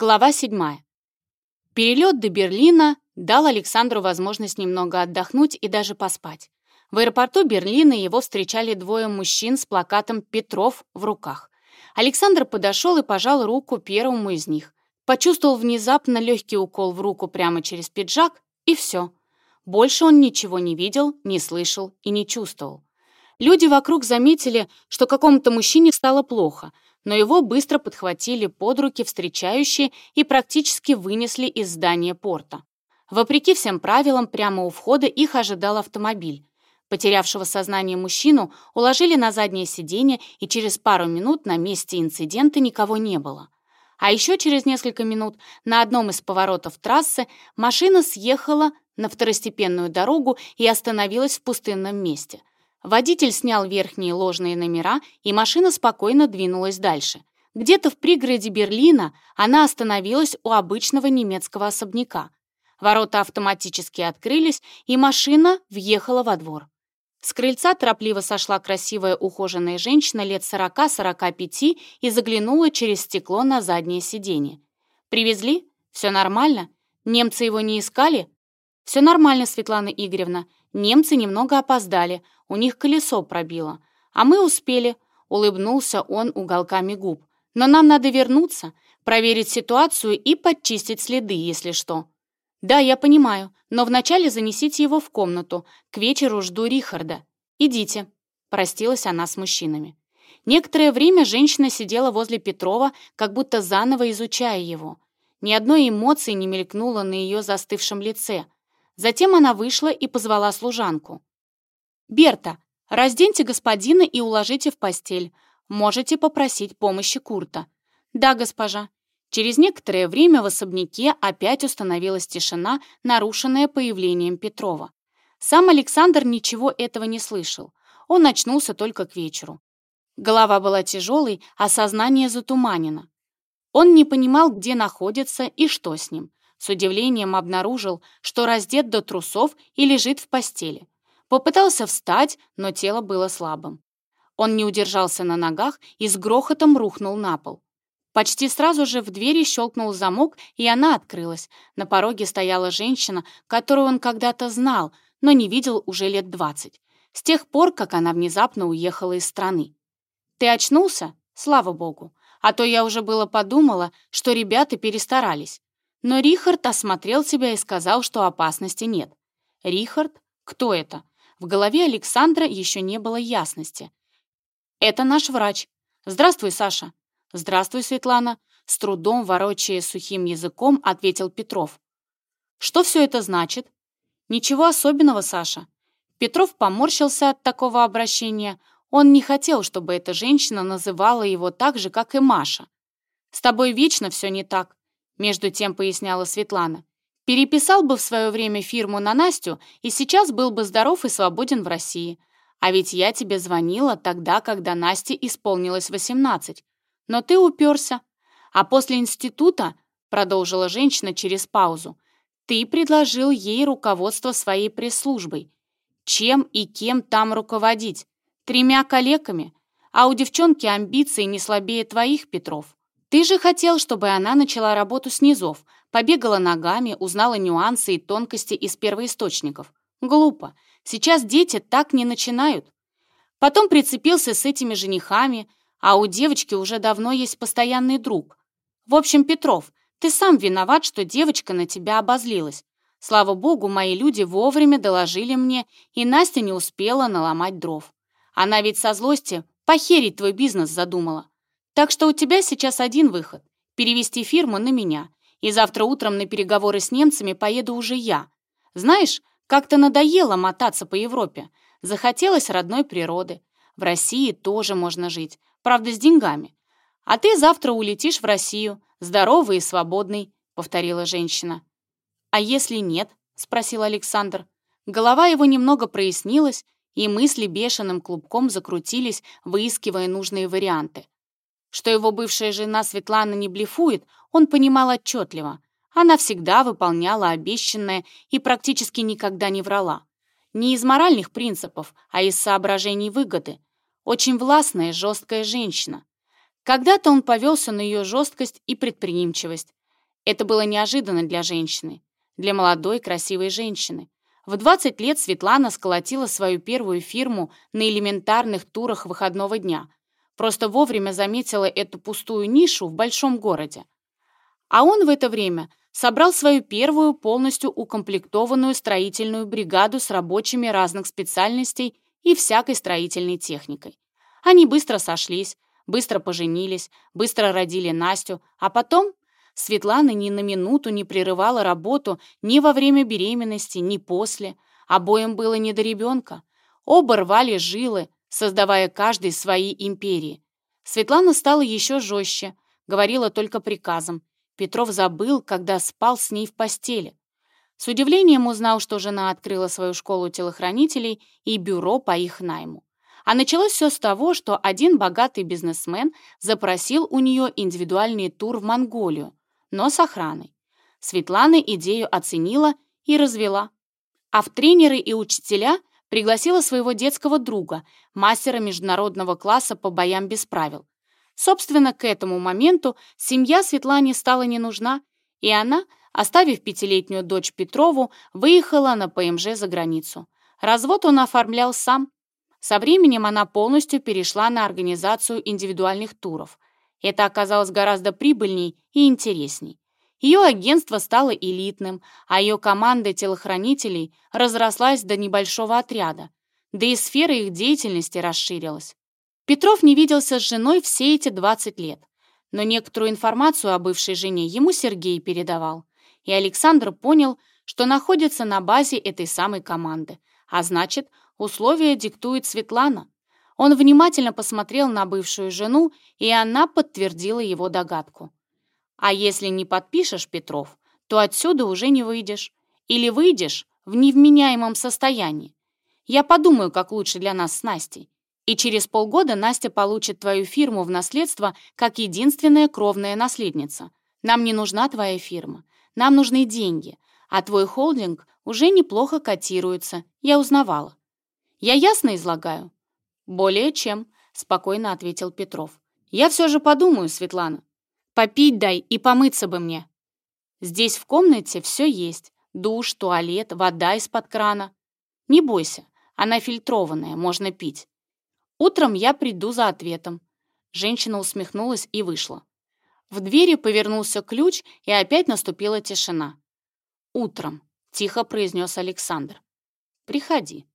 Глава 7. Перелет до Берлина дал Александру возможность немного отдохнуть и даже поспать. В аэропорту Берлина его встречали двое мужчин с плакатом «Петров» в руках. Александр подошел и пожал руку первому из них. Почувствовал внезапно легкий укол в руку прямо через пиджак, и все. Больше он ничего не видел, не слышал и не чувствовал. Люди вокруг заметили, что какому-то мужчине стало плохо — но его быстро подхватили под руки встречающие и практически вынесли из здания порта. Вопреки всем правилам, прямо у входа их ожидал автомобиль. Потерявшего сознание мужчину уложили на заднее сиденье, и через пару минут на месте инцидента никого не было. А еще через несколько минут на одном из поворотов трассы машина съехала на второстепенную дорогу и остановилась в пустынном месте. Водитель снял верхние ложные номера, и машина спокойно двинулась дальше. Где-то в пригороде Берлина она остановилась у обычного немецкого особняка. Ворота автоматически открылись, и машина въехала во двор. С крыльца торопливо сошла красивая ухоженная женщина лет 40-45 и заглянула через стекло на заднее сиденье. «Привезли? Все нормально? Немцы его не искали?» «Все нормально, Светлана Игоревна. Немцы немного опоздали, у них колесо пробило. А мы успели, улыбнулся он уголками губ. Но нам надо вернуться, проверить ситуацию и подчистить следы, если что. Да, я понимаю, но вначале занесите его в комнату. К вечеру жду Рихарда. Идите. Простилась она с мужчинами. Некоторое время женщина сидела возле Петрова, как будто заново изучая его. Ни одной эмоции не мелькнуло на ее застывшем лице. Затем она вышла и позвала служанку. «Берта, разденьте господина и уложите в постель. Можете попросить помощи Курта». «Да, госпожа». Через некоторое время в особняке опять установилась тишина, нарушенная появлением Петрова. Сам Александр ничего этого не слышал. Он очнулся только к вечеру. Голова была тяжелой, а сознание затуманено. Он не понимал, где находится и что с ним. С удивлением обнаружил, что раздет до трусов и лежит в постели. Попытался встать, но тело было слабым. Он не удержался на ногах и с грохотом рухнул на пол. Почти сразу же в двери щелкнул замок, и она открылась. На пороге стояла женщина, которую он когда-то знал, но не видел уже лет двадцать. С тех пор, как она внезапно уехала из страны. «Ты очнулся? Слава богу. А то я уже было подумала, что ребята перестарались». Но Рихард осмотрел себя и сказал, что опасности нет. Рихард? Кто это? В голове Александра еще не было ясности. «Это наш врач. Здравствуй, Саша». «Здравствуй, Светлана», — с трудом ворочая сухим языком, ответил Петров. «Что все это значит?» «Ничего особенного, Саша». Петров поморщился от такого обращения. Он не хотел, чтобы эта женщина называла его так же, как и Маша. «С тобой вечно все не так», — между тем поясняла Светлана. Переписал бы в свое время фирму на Настю и сейчас был бы здоров и свободен в России. А ведь я тебе звонила тогда, когда Насте исполнилось 18. Но ты уперся. А после института, продолжила женщина через паузу, ты предложил ей руководство своей пресс-службой. Чем и кем там руководить? Тремя коллегами? А у девчонки амбиции не слабее твоих, Петров. Ты же хотел, чтобы она начала работу с низов, побегала ногами, узнала нюансы и тонкости из первоисточников. Глупо. Сейчас дети так не начинают. Потом прицепился с этими женихами, а у девочки уже давно есть постоянный друг. В общем, Петров, ты сам виноват, что девочка на тебя обозлилась. Слава богу, мои люди вовремя доложили мне, и Настя не успела наломать дров. Она ведь со злости похерить твой бизнес задумала. Так что у тебя сейчас один выход — перевести фирму на меня, и завтра утром на переговоры с немцами поеду уже я. Знаешь, как-то надоело мотаться по Европе. Захотелось родной природы. В России тоже можно жить, правда, с деньгами. А ты завтра улетишь в Россию, здоровый и свободный, повторила женщина. А если нет? спросил Александр. Голова его немного прояснилась, и мысли бешеным клубком закрутились, выискивая нужные варианты. Что его бывшая жена Светлана не блефует, он понимал отчетливо. Она всегда выполняла обещанное и практически никогда не врала. Не из моральных принципов, а из соображений выгоды. Очень властная, жесткая женщина. Когда-то он повелся на ее жесткость и предприимчивость. Это было неожиданно для женщины, для молодой красивой женщины. В 20 лет Светлана сколотила свою первую фирму на элементарных турах выходного дня. Просто вовремя заметила эту пустую нишу в большом городе. А он в это время собрал свою первую полностью укомплектованную строительную бригаду с рабочими разных специальностей и всякой строительной техникой. Они быстро сошлись, быстро поженились, быстро родили Настю, а потом Светлана ни на минуту не прерывала работу ни во время беременности, ни после. Обоим было не до ребенка. Оба рвали жилы, создавая каждый свои империи. Светлана стала еще жестче, говорила только приказом. Петров забыл, когда спал с ней в постели. С удивлением узнал, что жена открыла свою школу телохранителей и бюро по их найму. А началось все с того, что один богатый бизнесмен запросил у нее индивидуальный тур в Монголию, но с охраной. Светлана идею оценила и развела. А в тренеры и учителя пригласила своего детского друга, мастера международного класса по боям без правил. Собственно, к этому моменту семья Светлане стала не нужна, и она, оставив пятилетнюю дочь Петрову, выехала на ПМЖ за границу. Развод он оформлял сам. Со временем она полностью перешла на организацию индивидуальных туров. Это оказалось гораздо прибыльней и интересней. Ее агентство стало элитным, а ее команда телохранителей разрослась до небольшого отряда, да и сфера их деятельности расширилась. Петров не виделся с женой все эти 20 лет, но некоторую информацию о бывшей жене ему Сергей передавал, и Александр понял, что находится на базе этой самой команды, а значит, условия диктует Светлана. Он внимательно посмотрел на бывшую жену, и она подтвердила его догадку. «А если не подпишешь, Петров, то отсюда уже не выйдешь. Или выйдешь в невменяемом состоянии. Я подумаю, как лучше для нас с Настей. И через полгода Настя получит твою фирму в наследство как единственная кровная наследница. Нам не нужна твоя фирма. Нам нужны деньги. А твой холдинг уже неплохо котируется. Я узнавала. Я ясно излагаю?» «Более чем», — спокойно ответил Петров. «Я все же подумаю, Светлана. Попить дай и помыться бы мне. Здесь в комнате все есть. Душ, туалет, вода из-под крана. Не бойся, она фильтрованная, можно пить. Утром я приду за ответом». Женщина усмехнулась и вышла. В двери повернулся ключ, и опять наступила тишина. «Утром», — тихо произнес Александр. «Приходи».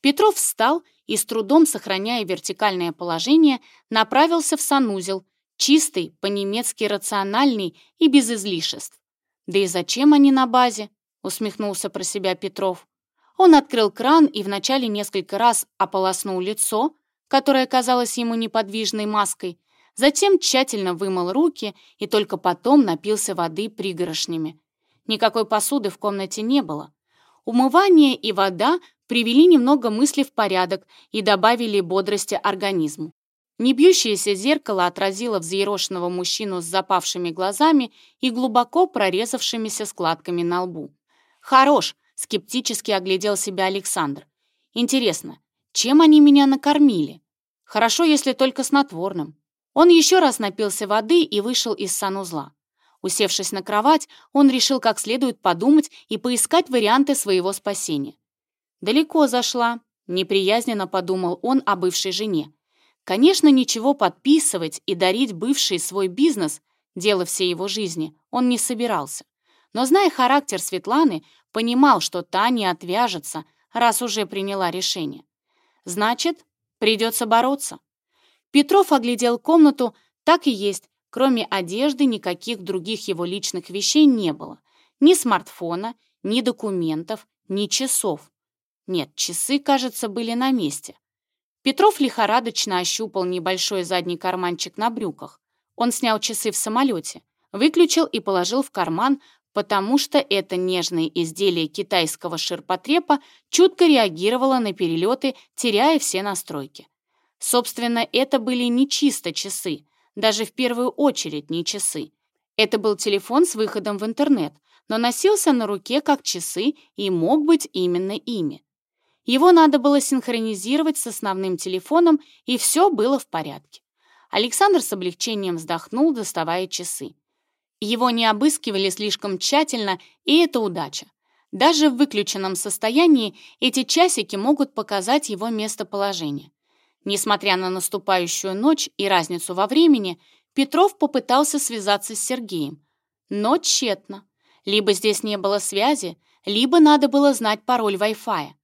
Петров встал и, с трудом сохраняя вертикальное положение, направился в санузел, чистый, по-немецки рациональный и без излишеств. «Да и зачем они на базе?» — усмехнулся про себя Петров. Он открыл кран и вначале несколько раз ополоснул лицо, которое казалось ему неподвижной маской, затем тщательно вымыл руки и только потом напился воды пригорошнями. Никакой посуды в комнате не было. Умывание и вода привели немного мысли в порядок и добавили бодрости организму. Небьющееся зеркало отразило взъерошенного мужчину с запавшими глазами и глубоко прорезавшимися складками на лбу. «Хорош!» — скептически оглядел себя Александр. «Интересно, чем они меня накормили? Хорошо, если только снотворным». Он еще раз напился воды и вышел из санузла. Усевшись на кровать, он решил как следует подумать и поискать варианты своего спасения. Далеко зашла, неприязненно подумал он о бывшей жене. Конечно, ничего подписывать и дарить бывший свой бизнес, дело всей его жизни, он не собирался. Но, зная характер Светланы, понимал, что та не отвяжется, раз уже приняла решение. Значит, придется бороться. Петров оглядел комнату, так и есть, кроме одежды никаких других его личных вещей не было. Ни смартфона, ни документов, ни часов. Нет, часы, кажется, были на месте. Петров лихорадочно ощупал небольшой задний карманчик на брюках. Он снял часы в самолете, выключил и положил в карман, потому что это нежное изделие китайского ширпотреба чутко реагировало на перелеты, теряя все настройки. Собственно, это были не чисто часы, даже в первую очередь не часы. Это был телефон с выходом в интернет, но носился на руке как часы и мог быть именно ими. Его надо было синхронизировать с основным телефоном, и все было в порядке. Александр с облегчением вздохнул, доставая часы. Его не обыскивали слишком тщательно, и это удача. Даже в выключенном состоянии эти часики могут показать его местоположение. Несмотря на наступающую ночь и разницу во времени, Петров попытался связаться с Сергеем. Но тщетно. Либо здесь не было связи, либо надо было знать пароль Wi-Fi.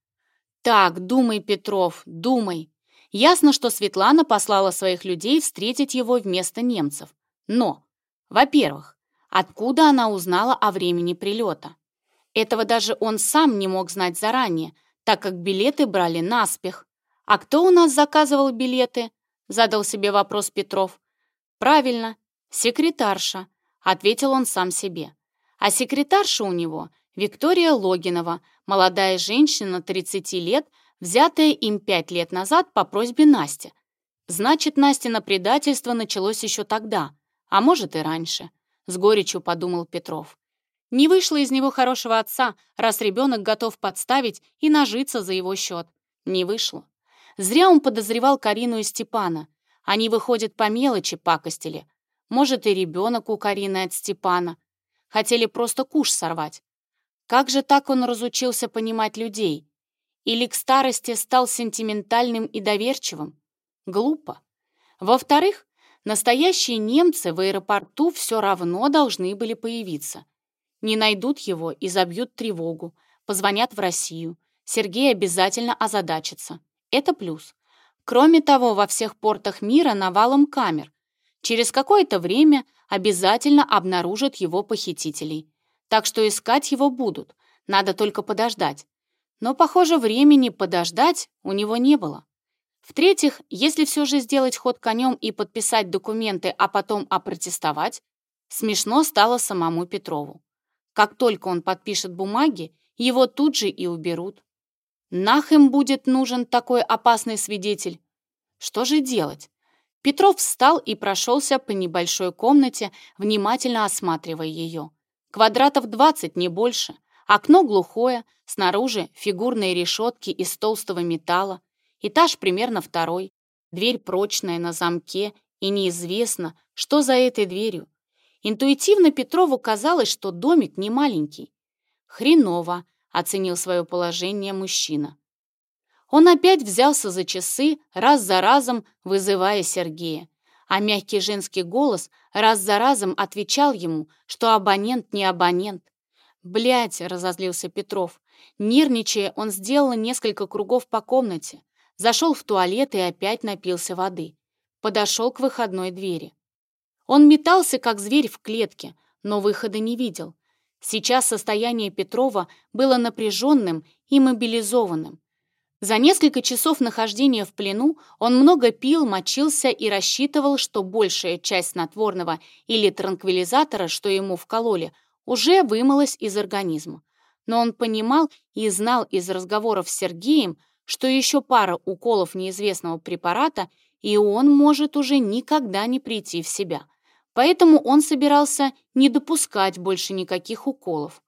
Так, думай, Петров, думай. Ясно, что Светлана послала своих людей встретить его вместо немцев. Но, во-первых, откуда она узнала о времени прилета? Этого даже он сам не мог знать заранее, так как билеты брали наспех. «А кто у нас заказывал билеты?» — задал себе вопрос Петров. «Правильно, секретарша», — ответил он сам себе. А секретарша у него Виктория Логинова, молодая женщина 30 лет, взятая им 5 лет назад по просьбе Насти. Значит, Настина предательство началось еще тогда, а может и раньше, с горечью подумал Петров. Не вышло из него хорошего отца, раз ребенок готов подставить и нажиться за его счет. Не вышло. Зря он подозревал Карину и Степана. Они выходят по мелочи пакостили. Может, и ребенок у Карины от Степана. Хотели просто куш сорвать. Как же так он разучился понимать людей? Или к старости стал сентиментальным и доверчивым? Глупо. Во-вторых, настоящие немцы в аэропорту все равно должны были появиться. Не найдут его и забьют тревогу, позвонят в Россию. Сергей обязательно озадачится. Это плюс. Кроме того, во всех портах мира навалом камер. Через какое-то время обязательно обнаружат его похитителей так что искать его будут, надо только подождать. Но, похоже, времени подождать у него не было. В-третьих, если все же сделать ход конем и подписать документы, а потом опротестовать, смешно стало самому Петрову. Как только он подпишет бумаги, его тут же и уберут. Нах им будет нужен такой опасный свидетель. Что же делать? Петров встал и прошелся по небольшой комнате, внимательно осматривая ее. Квадратов 20, не больше. Окно глухое, снаружи фигурные решетки из толстого металла. Этаж примерно второй. Дверь прочная на замке, и неизвестно, что за этой дверью. Интуитивно Петрову казалось, что домик не маленький. «Хреново», — оценил свое положение мужчина. Он опять взялся за часы, раз за разом вызывая Сергея а мягкий женский голос раз за разом отвечал ему, что абонент не абонент. Блять, разозлился Петров. Нервничая, он сделал несколько кругов по комнате, зашел в туалет и опять напился воды. Подошел к выходной двери. Он метался, как зверь в клетке, но выхода не видел. Сейчас состояние Петрова было напряженным и мобилизованным. За несколько часов нахождения в плену он много пил, мочился и рассчитывал, что большая часть снотворного или транквилизатора, что ему вкололи, уже вымылась из организма. Но он понимал и знал из разговоров с Сергеем, что еще пара уколов неизвестного препарата, и он может уже никогда не прийти в себя. Поэтому он собирался не допускать больше никаких уколов.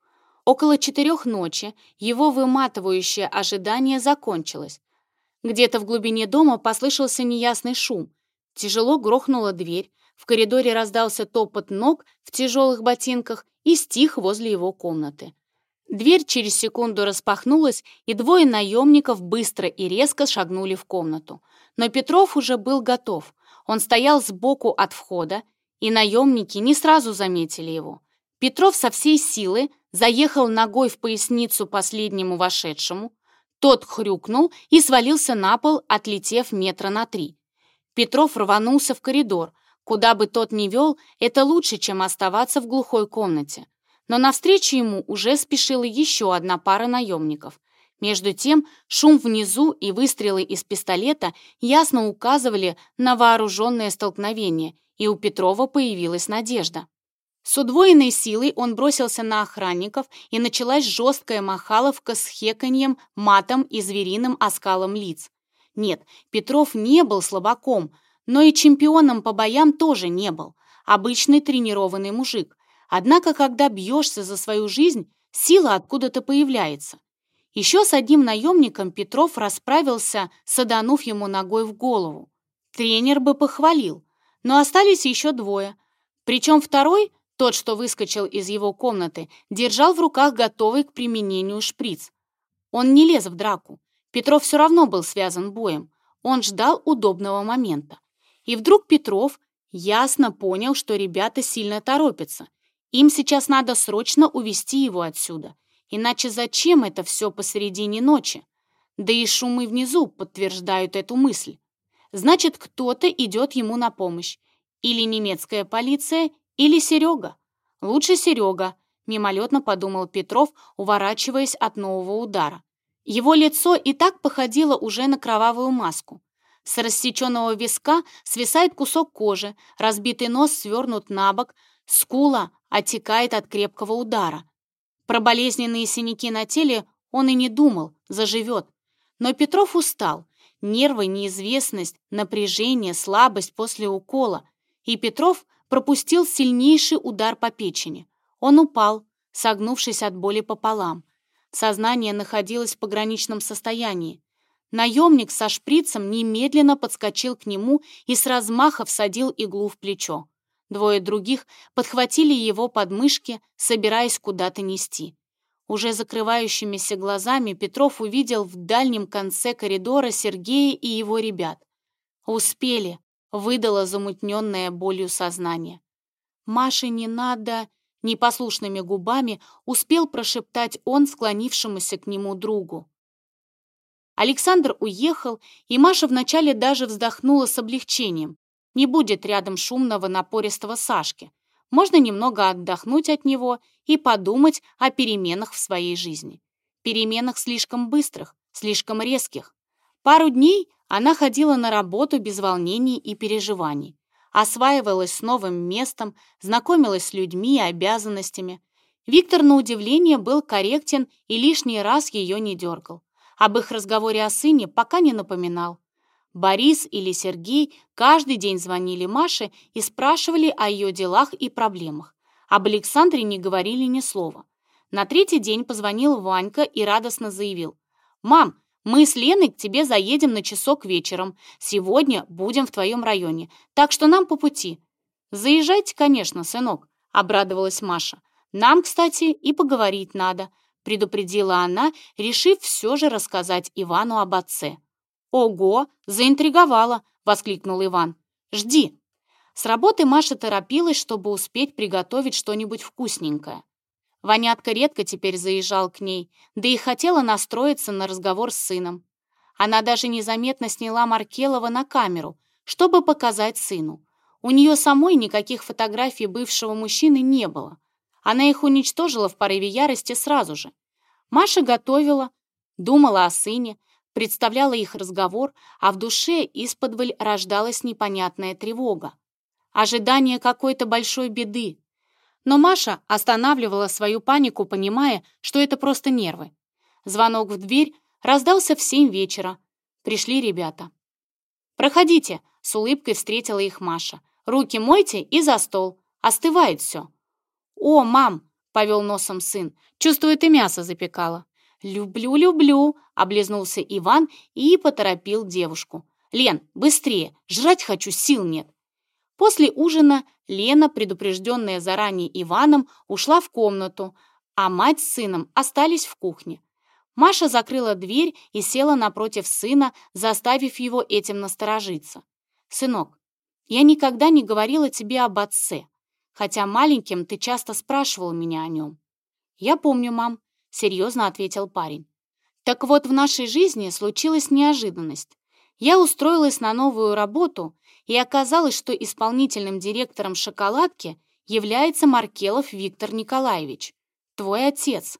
Около четырех ночи его выматывающее ожидание закончилось. Где-то в глубине дома послышался неясный шум. Тяжело грохнула дверь, в коридоре раздался топот ног в тяжелых ботинках и стих возле его комнаты. Дверь через секунду распахнулась, и двое наемников быстро и резко шагнули в комнату. Но Петров уже был готов. Он стоял сбоку от входа, и наемники не сразу заметили его. Петров со всей силы заехал ногой в поясницу последнему вошедшему, тот хрюкнул и свалился на пол, отлетев метра на три. Петров рванулся в коридор. Куда бы тот ни вел, это лучше, чем оставаться в глухой комнате. Но навстречу ему уже спешила еще одна пара наемников. Между тем шум внизу и выстрелы из пистолета ясно указывали на вооруженное столкновение, и у Петрова появилась надежда. С удвоенной силой он бросился на охранников, и началась жесткая махаловка с хеканьем, матом и звериным оскалом лиц. Нет, Петров не был слабаком, но и чемпионом по боям тоже не был. Обычный тренированный мужик. Однако, когда бьешься за свою жизнь, сила откуда-то появляется. Еще с одним наемником Петров расправился, саданув ему ногой в голову. Тренер бы похвалил, но остались еще двое. Причем второй Тот, что выскочил из его комнаты, держал в руках готовый к применению шприц. Он не лез в драку. Петров все равно был связан боем. Он ждал удобного момента. И вдруг Петров ясно понял, что ребята сильно торопятся. Им сейчас надо срочно увести его отсюда. Иначе зачем это все посередине ночи? Да и шумы внизу подтверждают эту мысль. Значит, кто-то идет ему на помощь. Или немецкая полиция, или Серега. Лучше Серега, мимолетно подумал Петров, уворачиваясь от нового удара. Его лицо и так походило уже на кровавую маску. С рассеченного виска свисает кусок кожи, разбитый нос свернут на бок, скула отекает от крепкого удара. Про болезненные синяки на теле он и не думал, заживет. Но Петров устал. Нервы, неизвестность, напряжение, слабость после укола. И Петров пропустил сильнейший удар по печени. Он упал, согнувшись от боли пополам. Сознание находилось в пограничном состоянии. Наемник со шприцем немедленно подскочил к нему и с размаха всадил иглу в плечо. Двое других подхватили его подмышки, собираясь куда-то нести. Уже закрывающимися глазами Петров увидел в дальнем конце коридора Сергея и его ребят. «Успели», — выдало замутненное болью сознание. «Маше не надо...» — непослушными губами успел прошептать он склонившемуся к нему другу. Александр уехал, и Маша вначале даже вздохнула с облегчением. Не будет рядом шумного напористого Сашки. Можно немного отдохнуть от него и подумать о переменах в своей жизни. Переменах слишком быстрых, слишком резких. Пару дней она ходила на работу без волнений и переживаний. Осваивалась с новым местом, знакомилась с людьми и обязанностями. Виктор, на удивление, был корректен и лишний раз ее не дергал. Об их разговоре о сыне пока не напоминал. Борис или Сергей каждый день звонили Маше и спрашивали о ее делах и проблемах. Об Александре не говорили ни слова. На третий день позвонил Ванька и радостно заявил. «Мам, мы с Леной к тебе заедем на часок вечером. Сегодня будем в твоем районе, так что нам по пути». «Заезжайте, конечно, сынок», — обрадовалась Маша. «Нам, кстати, и поговорить надо предупредила она, решив все же рассказать Ивану об отце. «Ого, заинтриговала!» — воскликнул Иван. «Жди!» С работы Маша торопилась, чтобы успеть приготовить что-нибудь вкусненькое. Ванятка редко теперь заезжал к ней, да и хотела настроиться на разговор с сыном. Она даже незаметно сняла Маркелова на камеру, чтобы показать сыну. У нее самой никаких фотографий бывшего мужчины не было. Она их уничтожила в порыве ярости сразу же. Маша готовила, думала о сыне, представляла их разговор, а в душе исподволь рождалась непонятная тревога. Ожидание какой-то большой беды. Но Маша останавливала свою панику, понимая, что это просто нервы. Звонок в дверь раздался в семь вечера. Пришли ребята. «Проходите», — с улыбкой встретила их Маша. «Руки мойте и за стол. Остывает все». «О, мам!» — повел носом сын. «Чувствую, ты мясо запекала». «Люблю, люблю!» — облизнулся Иван и поторопил девушку. «Лен, быстрее! Жрать хочу, сил нет!» После ужина Лена, предупрежденная заранее Иваном, ушла в комнату, а мать с сыном остались в кухне. Маша закрыла дверь и села напротив сына, заставив его этим насторожиться. «Сынок, я никогда не говорила тебе об отце хотя маленьким ты часто спрашивал меня о нем». «Я помню, мам», — серьезно ответил парень. «Так вот, в нашей жизни случилась неожиданность. Я устроилась на новую работу, и оказалось, что исполнительным директором «Шоколадки» является Маркелов Виктор Николаевич, твой отец».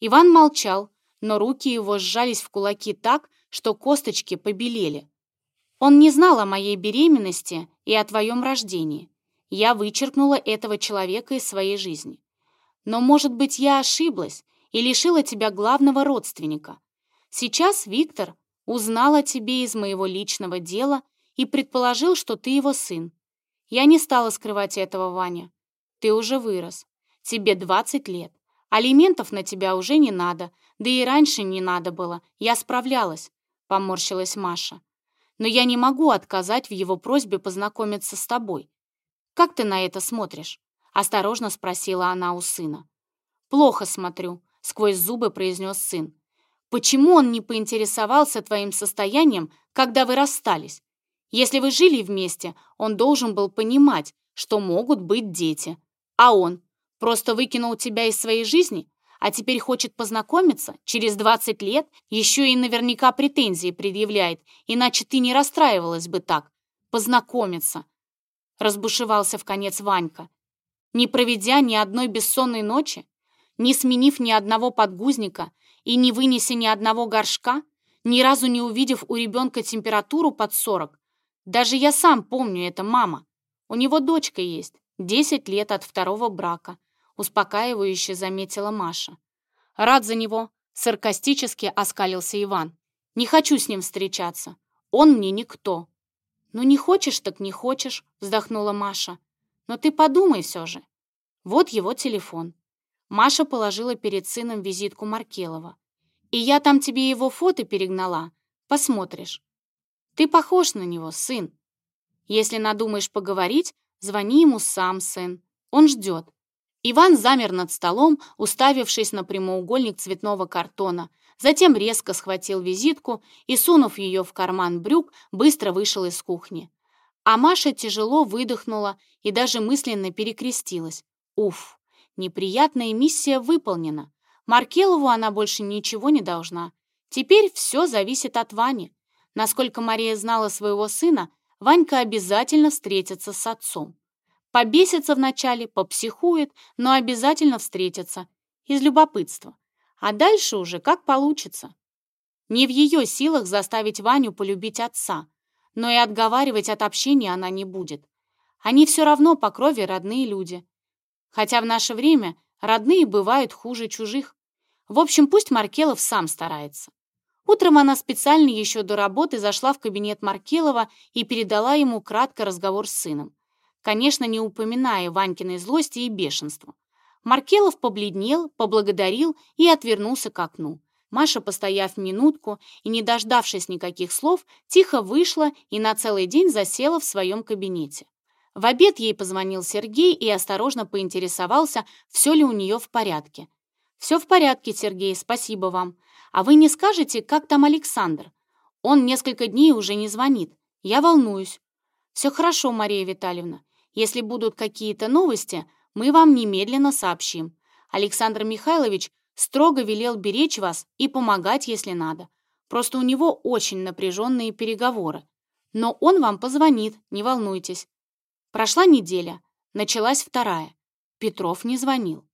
Иван молчал, но руки его сжались в кулаки так, что косточки побелели. Он не знал о моей беременности и о твоем рождении. Я вычеркнула этого человека из своей жизни. Но, может быть, я ошиблась и лишила тебя главного родственника. Сейчас Виктор узнал о тебе из моего личного дела и предположил, что ты его сын. Я не стала скрывать этого, Ваня. Ты уже вырос. Тебе 20 лет. Алиментов на тебя уже не надо, да и раньше не надо было. Я справлялась, — поморщилась Маша. Но я не могу отказать в его просьбе познакомиться с тобой. Как ты на это смотришь? Осторожно спросила она у сына. «Плохо смотрю», — сквозь зубы произнес сын. «Почему он не поинтересовался твоим состоянием, когда вы расстались? Если вы жили вместе, он должен был понимать, что могут быть дети. А он просто выкинул тебя из своей жизни, а теперь хочет познакомиться, через 20 лет еще и наверняка претензии предъявляет, иначе ты не расстраивалась бы так. Познакомиться. Разбушевался в конец Ванька не проведя ни одной бессонной ночи, не сменив ни одного подгузника и не вынеся ни одного горшка, ни разу не увидев у ребенка температуру под 40. Даже я сам помню это, мама. У него дочка есть, 10 лет от второго брака, успокаивающе заметила Маша. Рад за него, саркастически оскалился Иван. Не хочу с ним встречаться. Он мне никто. Ну не хочешь, так не хочешь, вздохнула Маша. Но ты подумай все же. Вот его телефон. Маша положила перед сыном визитку Маркелова. И я там тебе его фото перегнала. Посмотришь. Ты похож на него, сын. Если надумаешь поговорить, звони ему сам, сын. Он ждет. Иван замер над столом, уставившись на прямоугольник цветного картона, затем резко схватил визитку и, сунув ее в карман брюк, быстро вышел из кухни. А Маша тяжело выдохнула и даже мысленно перекрестилась. Уф, неприятная миссия выполнена. Маркелову она больше ничего не должна. Теперь все зависит от Вани. Насколько Мария знала своего сына, Ванька обязательно встретится с отцом. Побесится вначале, попсихует, но обязательно встретится. Из любопытства. А дальше уже как получится. Не в ее силах заставить Ваню полюбить отца но и отговаривать от общения она не будет. Они все равно по крови родные люди. Хотя в наше время родные бывают хуже чужих. В общем, пусть Маркелов сам старается. Утром она специально еще до работы зашла в кабинет Маркелова и передала ему кратко разговор с сыном. Конечно, не упоминая Ванькиной злости и бешенства. Маркелов побледнел, поблагодарил и отвернулся к окну. Маша, постояв минутку и не дождавшись никаких слов, тихо вышла и на целый день засела в своем кабинете. В обед ей позвонил Сергей и осторожно поинтересовался, все ли у нее в порядке. «Все в порядке, Сергей, спасибо вам. А вы не скажете, как там Александр? Он несколько дней уже не звонит. Я волнуюсь». «Все хорошо, Мария Витальевна. Если будут какие-то новости, мы вам немедленно сообщим. Александр Михайлович Строго велел беречь вас и помогать, если надо. Просто у него очень напряженные переговоры. Но он вам позвонит, не волнуйтесь. Прошла неделя, началась вторая. Петров не звонил.